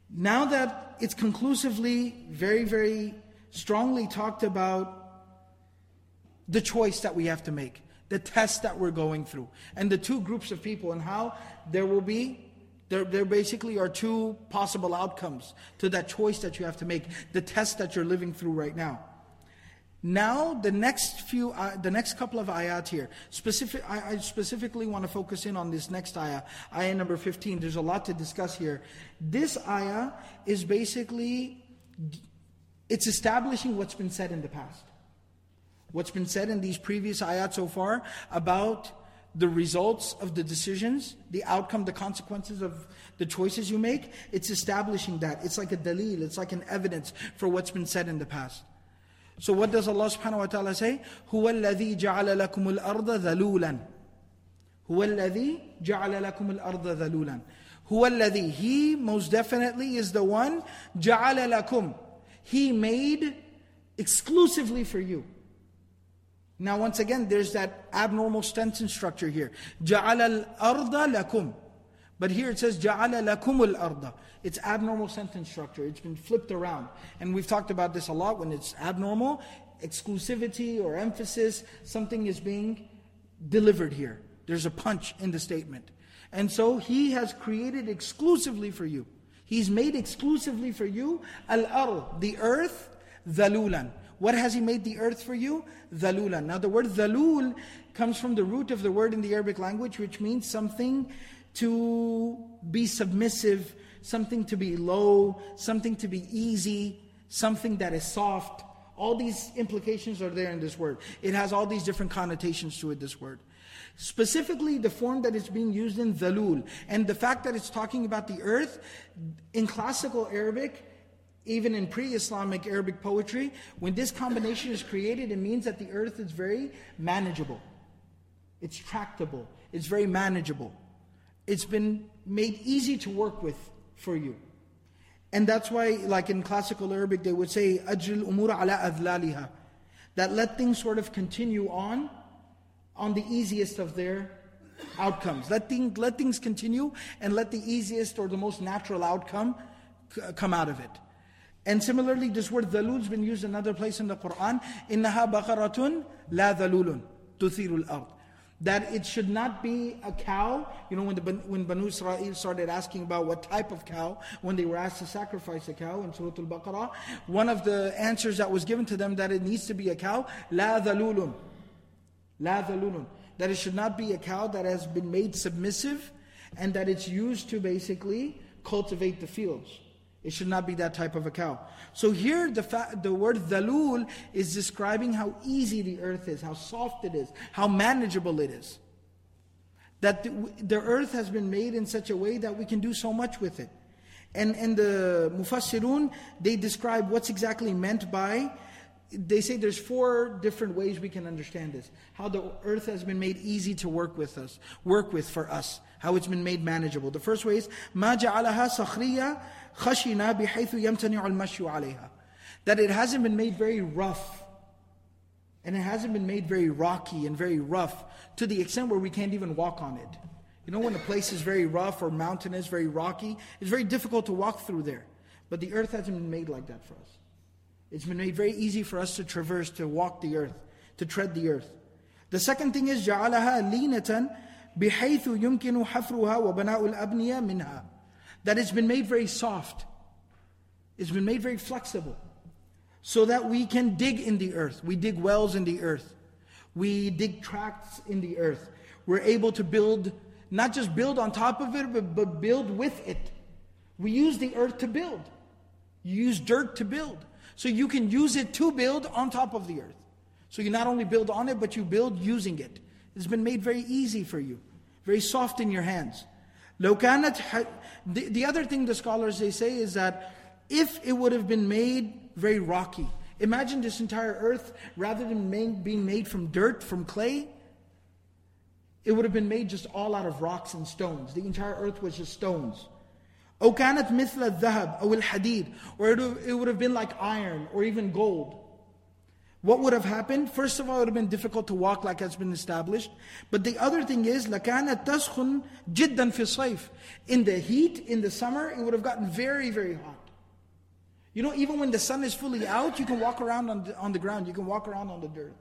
Now that it's conclusively, very, very strongly talked about the choice that we have to make, the test that we're going through, and the two groups of people, and how there will be there, there basically are two possible outcomes to that choice that you have to make, the test that you're living through right now. Now, the next few, uh, the next couple of ayat here, specific, I, I, specifically want to focus in on this next ayah, ayah number 15. There's a lot to discuss here. This ayah is basically, it's establishing what's been said in the past. What's been said in these previous ayat so far about the results of the decisions, the outcome, the consequences of the choices you make, it's establishing that. It's like a dalil, it's like an evidence for what's been said in the past. So what does Allah subhanahu wa ta'ala say? هُوَ الَّذِي جَعَلَ لَكُمُ الْأَرْضَ ذَلُولًا هُوَ الَّذِي جَعَلَ لَكُمُ الْأَرْضَ ذَلُولًا هُوَ الَّذِي He most definitely is the one جَعَلَ لَكُمْ He made exclusively for you. Now, once again, there's that abnormal sentence structure here. جَعَلَ الْأَرْضَ لَكُمْ But here it says جَعَلَ لَكُمُ الْأَرْضَ It's abnormal sentence structure. It's been flipped around. And we've talked about this a lot when it's abnormal. Exclusivity or emphasis, something is being delivered here. There's a punch in the statement. And so He has created exclusively for you. He's made exclusively for you al-ard, the earth, dhalulan. What has He made the earth for you? Dhalulan. Now the word dhalul comes from the root of the word in the Arabic language, which means something to be submissive, something to be low, something to be easy, something that is soft. All these implications are there in this word. It has all these different connotations to it, this word. Specifically, the form that it's being used in dhalul, and the fact that it's talking about the earth, in classical Arabic, even in pre Islamic Arabic poetry, when this combination is created, it means that the earth is very manageable. It's tractable. It's very manageable. It's been made easy to work with for you. And that's why, like in classical Arabic, they would say, Ajil umur ala adlaliha, that let things sort of continue on, on the easiest of their outcomes. Let, thing, let things continue and let the easiest or the most natural outcome come out of it. And similarly, this word dhalul has been used another place in the Quran. إِنَّهَا بَقَرَةٌ لَا ذَلُولٌ تُثِيرُ الْأَرْض That it should not be a cow. You know, when, the, when Banu Israel started asking about what type of cow, when they were asked to sacrifice a cow in Surah Al-Baqarah, one of the answers that was given to them that it needs to be a cow, لَا ذَلُولٌ لَا ذَلُولٌ That it should not be a cow that has been made submissive and that it's used to basically cultivate the fields. It should not be that type of a cow. So here the, fa- the word dhalul is describing how easy the earth is, how soft it is, how manageable it is. That the, the earth has been made in such a way that we can do so much with it. And, and the Mufassirun, they describe what's exactly meant by, they say there's four different ways we can understand this. How the earth has been made easy to work with us, work with for us. How it's been made manageable. The first way is, ما جعلها صخرية خشنة بحيث يمتنع المشي عليها. That it hasn't been made very rough. And it hasn't been made very rocky and very rough to the extent where we can't even walk on it. You know, when a place is very rough or mountainous, very rocky, it's very difficult to walk through there. But the earth hasn't been made like that for us. It's been made very easy for us to traverse, to walk the earth, to tread the earth. The second thing is جعلها لينة بحيث يمكن حفرها وبناء الأبنية منها that it's been made very soft. It's been made very flexible. So that we can dig in the earth. We dig wells in the earth. We dig tracts in the earth. We're able to build, not just build on top of it, but, but build with it. We use the earth to build. You use dirt to build. So you can use it to build on top of the earth. So you not only build on it, but you build using it. It's been made very easy for you, very soft in your hands. لو كانت the, the other thing the scholars they say is that if it would have been made very rocky, imagine this entire earth rather than being made from dirt, from clay, it would have been made just all out of rocks and stones. The entire earth was just stones. أو كانت مثل الذهب أو الحديد or it would have been like iron or even gold. What would have happened? First of all, it would have been difficult to walk like has been established. But the other thing is, لَكَانَتْ تَسْخُنْ جِدًّا فِي الصَّيْفِ In the heat, in the summer, it would have gotten very, very hot. You know, even when the sun is fully out, you can walk around on the, on the ground, you can walk around on the dirt.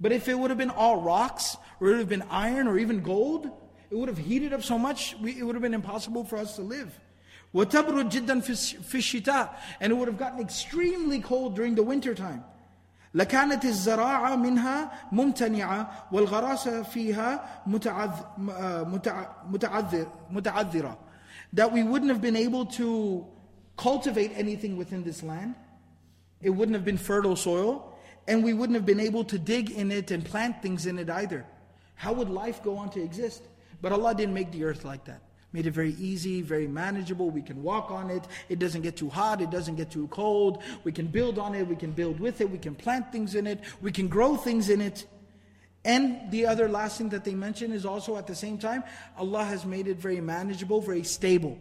But if it would have been all rocks, or it would have been iron, or even gold, it would have heated up so much, we, it would have been impossible for us to live. وَتَبْرُدْ جِدًّا فِي الشِّتَاءِ And it would have gotten extremely cold during the winter time. لكانت الزراعة منها ممتنعة والغراسة فيها متعذر متعذرة that we wouldn't have been able to cultivate anything within this land. It wouldn't have been fertile soil, and we wouldn't have been able to dig in it and plant things in it either. How would life go on to exist? But Allah didn't make the earth like that. Made it very easy, very manageable. We can walk on it. It doesn't get too hot. It doesn't get too cold. We can build on it. We can build with it. We can plant things in it. We can grow things in it. And the other last thing that they mention is also at the same time, Allah has made it very manageable, very stable,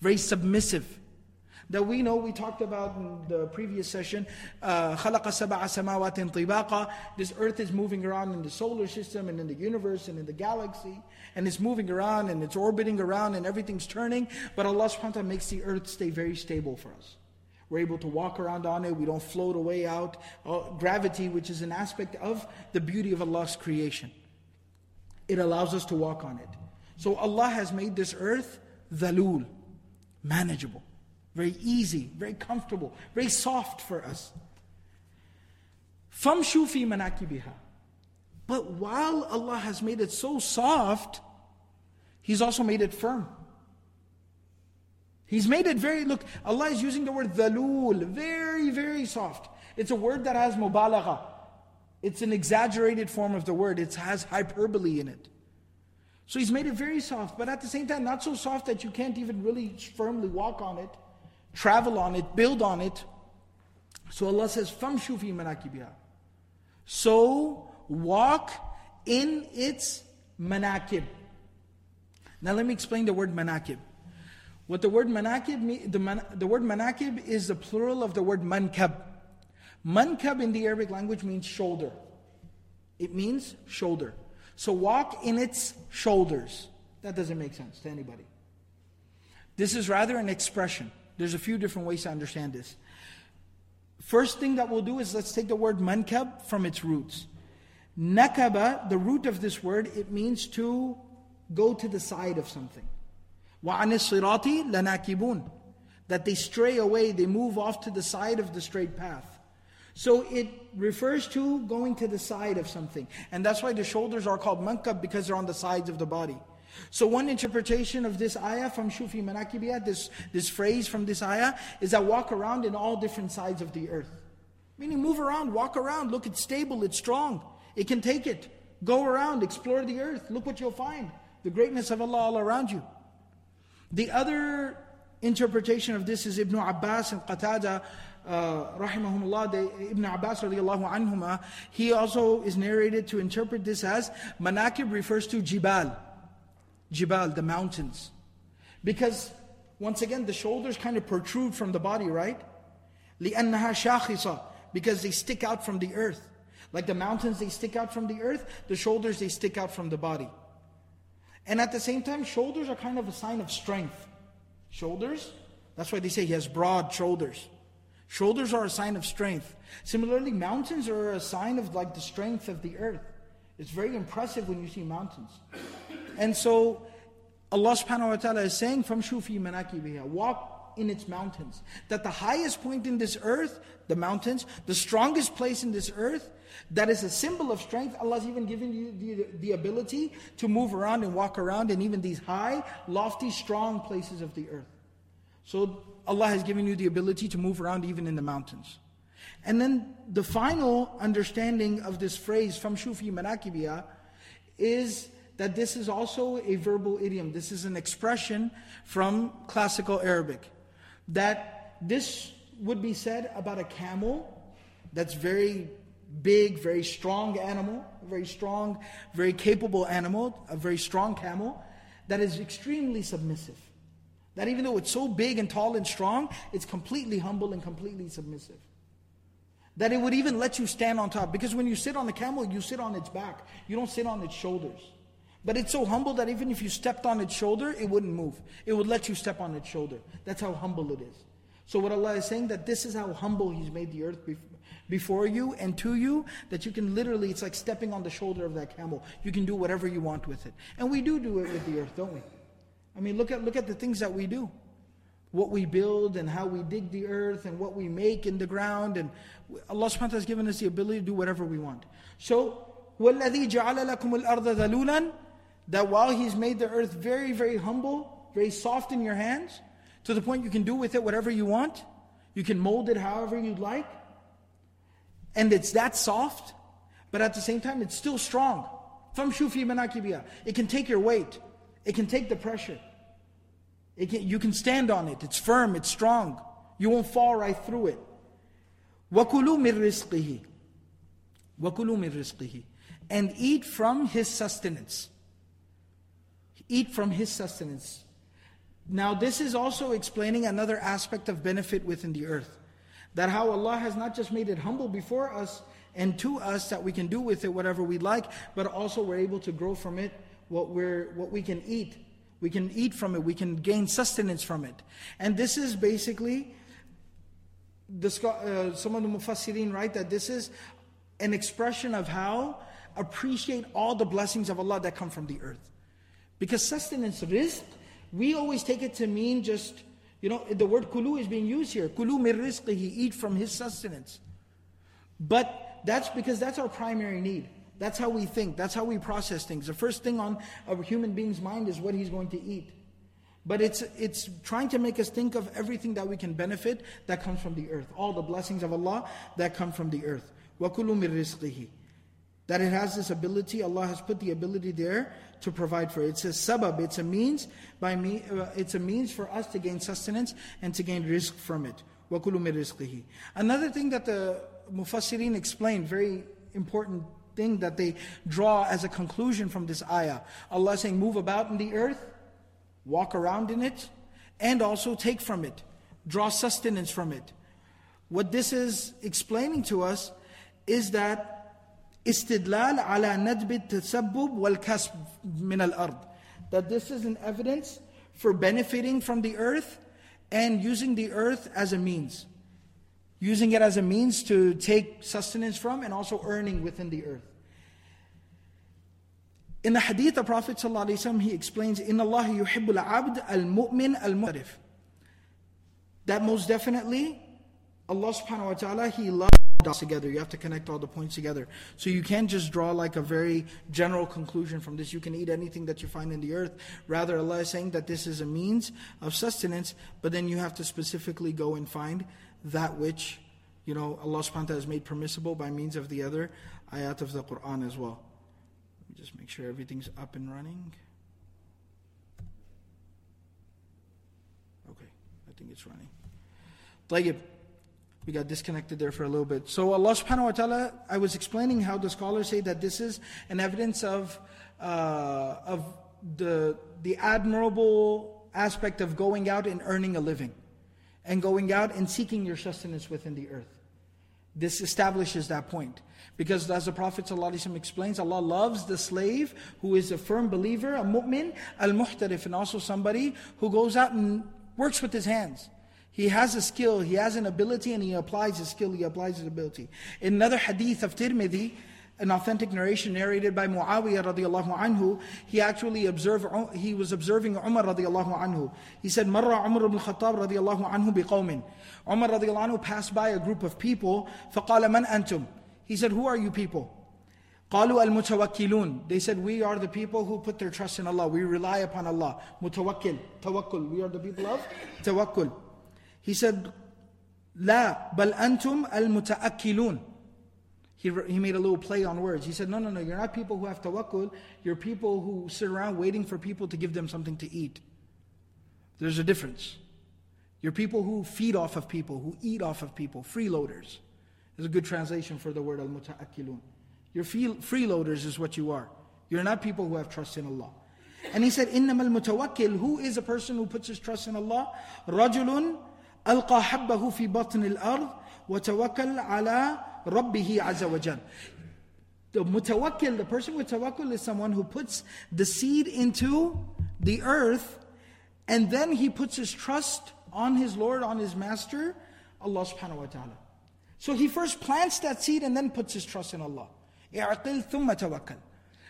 very submissive that we know we talked about in the previous session خلق سبع سماوات طباقا this earth is moving around in the solar system and in the universe and in the galaxy and it's moving around and it's orbiting around and everything's turning but Allah subhanahu wa ta'ala makes the earth stay very stable for us we're able to walk around on it we don't float away out uh, gravity which is an aspect of the beauty of Allah's creation it allows us to walk on it so Allah has made this earth dhalul manageable very easy, very comfortable, very soft for us. فَامْشُوا فِي مَنَاكِبِهَا But while Allah has made it so soft, He's also made it firm. He's made it very, look, Allah is using the word dhalul, very, very soft. It's a word that has mubalagha. It's an exaggerated form of the word. It has hyperbole in it. So He's made it very soft, but at the same time, not so soft that you can't even really firmly walk on it travel on it, build on it. So Allah says, "Famshu fi manakibiha. So walk in its manakib. Now let me explain the word manakib. What the word manakib, the, man, the word manakib is the plural of the word mankab. Mankab in the Arabic language means shoulder. It means shoulder. So walk in its shoulders. That doesn't make sense to anybody. This is rather an expression. There's a few different ways to understand this. First thing that we'll do is let's take the word mankab from its roots. Nakaba, the root of this word, it means to go to the side of something. وَعَنِ الصِّرَاطِ لَنَاكِبُونَ That they stray away, they move off to the side of the straight path. So it refers to going to the side of something. And that's why the shoulders are called mankab because they're on the sides of the body. So one interpretation of this ayah famshu fi Manakibiyah, this, this phrase from this ayah, is that walk around in all different sides of the earth. Meaning move around, walk around, look, it's stable, it's strong, it can take it. Go around, explore the earth, look what you'll find. The greatness of Allah all around you. The other interpretation of this is Ibn Abbas and Qatada, uh, they, Ibn Abbas radiallahu anhuma, he also is narrated to interpret this as Manakib refers to Jibal. Jibal, the mountains. Because, once again, the shoulders kind of protrude from the body, right? لِأَنَّهَا شَاخِصَةٌ Because they stick out from the earth. Like the mountains, they stick out from the earth. The shoulders, they stick out from the body. And at the same time, shoulders are kind of a sign of strength. Shoulders, that's why they say he has broad shoulders. Shoulders are a sign of strength. Similarly, mountains are a sign of like the strength of the earth. It's very impressive when you see mountains. And so Allah subhanahu wa ta'ala is saying, famshu fi manakibiha, walk in its mountains. That the highest point in this earth, the mountains, the strongest place in this earth, that is a symbol of strength. Allah's even given you the, the ability to move around and walk around in even these high, lofty, strong places of the earth. So Allah has given you the ability to move around even in the mountains. And then the final understanding of this phrase, famshu fi manakibiya, is that this is also a verbal idiom. This is an expression from classical Arabic. That this would be said about a camel that's very big, very strong animal, very strong, very capable animal, a very strong camel that is extremely submissive. That even though it's so big and tall and strong, it's completely humble and completely submissive. That it would even let you stand on top. Because when you sit on the camel, you sit on its back. You don't sit on its shoulders. But it's so humble that even if you stepped on its shoulder, it wouldn't move. It would let you step on its shoulder. That's how humble it is. So what Allah is saying that this is how humble He's made the earth before you and to you, that you can literally, it's like stepping on the shoulder of that camel. You can do whatever you want with it. And we do do it with the earth, don't we? I mean, look at, look at the things that we do. What we build and how we dig the earth and what we make in the ground. And Allah subhanahu wa ta'ala has given us the ability to do whatever we want. So, وَالَّذِي جَعَلَ لَكُمُ الْأَرْضَ ذَلُولًا That while He's made the earth very, very humble, very soft in your hands, to the point you can do with it whatever you want, you can mold it however you'd like, and it's that soft, but at the same time, it's still strong. It can take your weight. It can take the pressure. It can, you can stand on it. It's firm. It's strong. You won't fall right through it. وَكُلُوا مِن رِزْقِهِ وَكُلُوا مِن رِزْقِهِ And eat from His sustenance. Eat from His sustenance. Now this is also explaining another aspect of benefit within the earth. That how Allah has not just made it humble before us and to us that we can do with it whatever we like, but also we're able to grow from it what we're what we can eat. We can eat from it, we can gain sustenance from it. And this is basically the, uh, some of the mufassirin write that this is an expression of how appreciate all the blessings of Allah that come from the earth. Because sustenance, rizq, we always take it to mean just you know, the word kulu is being used here. Kulu mir rizqihi, eat from his sustenance. But that's because that's our primary need. That's how we think. That's how we process things. The first thing on a human being's mind is what he's going to eat. But it's, it's trying to make us think of everything that we can benefit that comes from the earth. All the blessings of Allah that come from the earth. وَكُلُوا مِن رِزْقِهِ That it has this ability, Allah has put the ability there to provide for. It's a sabab, it's a means by me, uh, it's a means for us to gain sustenance and to gain rizq from it. Another thing that the Mufassirin explained, very important thing that they draw as a conclusion from this ayah. Allah saying, move about in the earth, walk around in it, and also take from it, draw sustenance from it. What this is explaining to us is that istidlal ala ندب التسبب wal من الأرض al ard. That this is an evidence for benefiting from the earth and using the earth as a means. Using it as a means to take sustenance from and also earning within the earth. In the hadith, the Prophet ﷺ, he explains, "In Allah yuhibbul abd al mu'min al. That most definitely allah subhanahu wa ta'ala he loves dots together. You have to connect all the points together. So you can't just draw like a very general conclusion from this. You can eat anything that you find in the earth. Rather, Allah is saying that this is a means of sustenance, but then you have to specifically go and find that which, you know, Allah subhanahu wa ta'ala has made permissible by means of the other ayat of the Quran as well. Let me just make sure everything's up and running. Okay, I think it's running. طيب we got disconnected there for a little bit. So Allah subhanahu wa ta'ala, I was explaining how the scholars say that this is an evidence of, uh, of the, the admirable aspect of going out and earning a living. And going out and seeking your sustenance within the earth. This establishes that point. Because as the Prophet ﷺ explains, Allah loves the slave who is a firm believer, a mu'min, al-muhtarif, and also somebody who goes out and works with his hands. He has a skill, he has an ability, and he applies his skill, he applies his ability. In another hadith of Tirmidhi, an authentic narration narrated by Muawiyah radiallahu anhu, he actually observed, he was observing Umar radiallahu anhu. He said, Marra Umar ibn Khattab radiallahu anhu biqawmin. Umar radiallahu anhu passed by a group of people, فقال من أنتم? He said, who are you people? قالوا المتوكلون. They said, we are the people who put their trust in Allah. We rely upon Allah. Mutawakkil, tawakkul. We are the people of tawakkul. He said, لا بل أنتم المتأكلون. He, he made a little play on words. He said, No, no, no, you're not people who have tawakkul. You're people who sit around waiting for people to give them something to eat. There's a difference. You're people who feed off of people, who eat off of people, freeloaders. Is a good translation for the word al mutaakkilun. You're freeloaders, is what you are. You're not people who have trust in Allah. And he said, إِنَّمَا الْمُتَوَكِّلُ Who is a person who puts his trust in Allah? رَجُلٌ أَلْقَى حَبَّهُ فِي بَطْنِ الْأَرْضِ وَتَوَكَّلْ عَلَى رَبِّهِ عَزَّ وَجَلَّ The mutawakkil, the person with tawakkul is someone who puts the seed into the earth and then he puts his trust on his Lord, on his master, Allah subhanahu wa ta'ala. So he first plants that seed and then puts his trust in Allah. اعقل ثم توكل.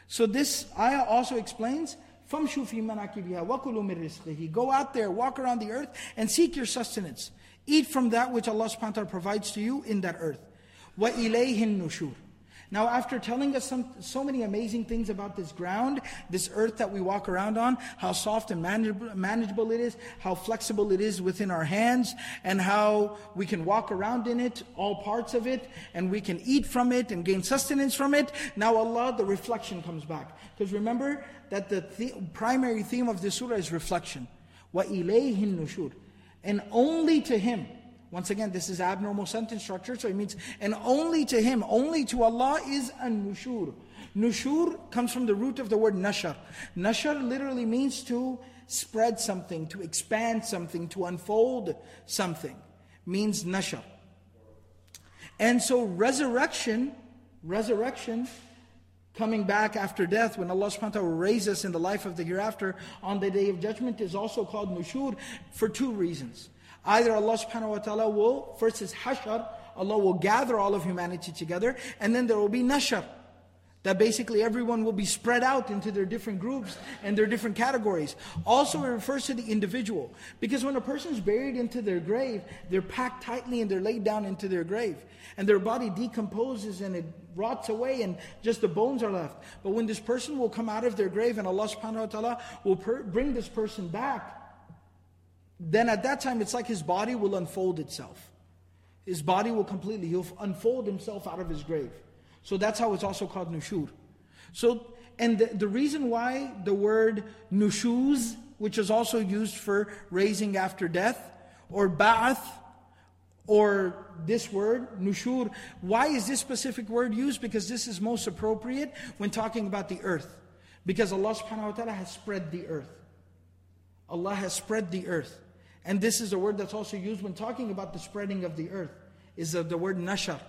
So this ayah also explains فَمْشُوا فِي مَنَاكِبِهَا وَكُلُوا مِنْ رِزْقِهِ Go out there, walk around the earth and seek your sustenance. Eat from that which Allah subhanahu wa ta'ala provides to you in that earth. وَإِلَيْهِ النُّشُورِ now, after telling us some, so many amazing things about this ground, this earth that we walk around on, how soft and manageable, manageable it is, how flexible it is within our hands, and how we can walk around in it, all parts of it, and we can eat from it and gain sustenance from it. Now, Allah, the reflection comes back. Because remember that the, the primary theme of this surah is reflection. وَإِلَيْهِ النُّشُورِ And only to Him once again, this is abnormal sentence structure, so it means, and only to Him, only to Allah is an nushur. Nushur comes from the root of the word nashar. Nashar literally means to spread something, to expand something, to unfold something. Means nashar. And so resurrection, resurrection, coming back after death, when Allah subhanahu wa ta'ala will raise us in the life of the hereafter on the day of judgment, is also called nushur for two reasons. Either Allah subhanahu wa ta'ala will, first is hashar, Allah will gather all of humanity together, and then there will be nashar. That basically everyone will be spread out into their different groups and their different categories. Also, it refers to the individual. Because when a person is buried into their grave, they're packed tightly and they're laid down into their grave. And their body decomposes and it rots away and just the bones are left. But when this person will come out of their grave and Allah subhanahu wa ta'ala will per- bring this person back, then at that time it's like his body will unfold itself. His body will completely, he'll unfold himself out of his grave. So that's how it's also called nushur. So, and the, the reason why the word nushuz, which is also used for raising after death, or ba'ath, or this word, nushur, why is this specific word used? Because this is most appropriate when talking about the earth. Because Allah subhanahu wa ta'ala has spread the earth. Allah has spread the earth. And this is a word that's also used when talking about the spreading of the earth, is the word nashar.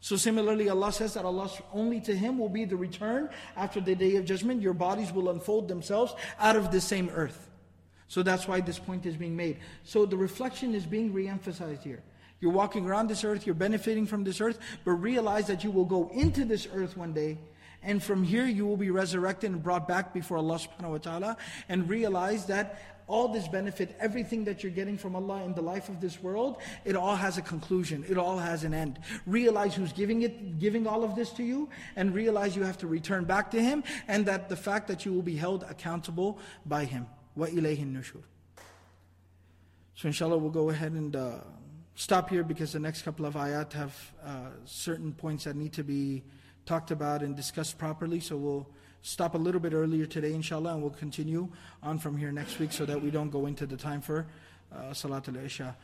So similarly, Allah says that Allah only to Him will be the return after the day of judgment. Your bodies will unfold themselves out of the same earth. So that's why this point is being made. So the reflection is being re-emphasized here. You're walking around this earth, you're benefiting from this earth, but realize that you will go into this earth one day and from here you will be resurrected and brought back before Allah subhanahu wa ta'ala and realize that all this benefit, everything that you're getting from Allah in the life of this world, it all has a conclusion. It all has an end. Realize who's giving it, giving all of this to you, and realize you have to return back to Him, and that the fact that you will be held accountable by Him. Wa ilayhi nushur. So inshallah we'll go ahead and uh, stop here because the next couple of ayat have uh, certain points that need to be talked about and discussed properly. So we'll stop a little bit earlier today, inshallah, and we'll continue on from here next week so that we don't go into the time for uh, Salatul Isha.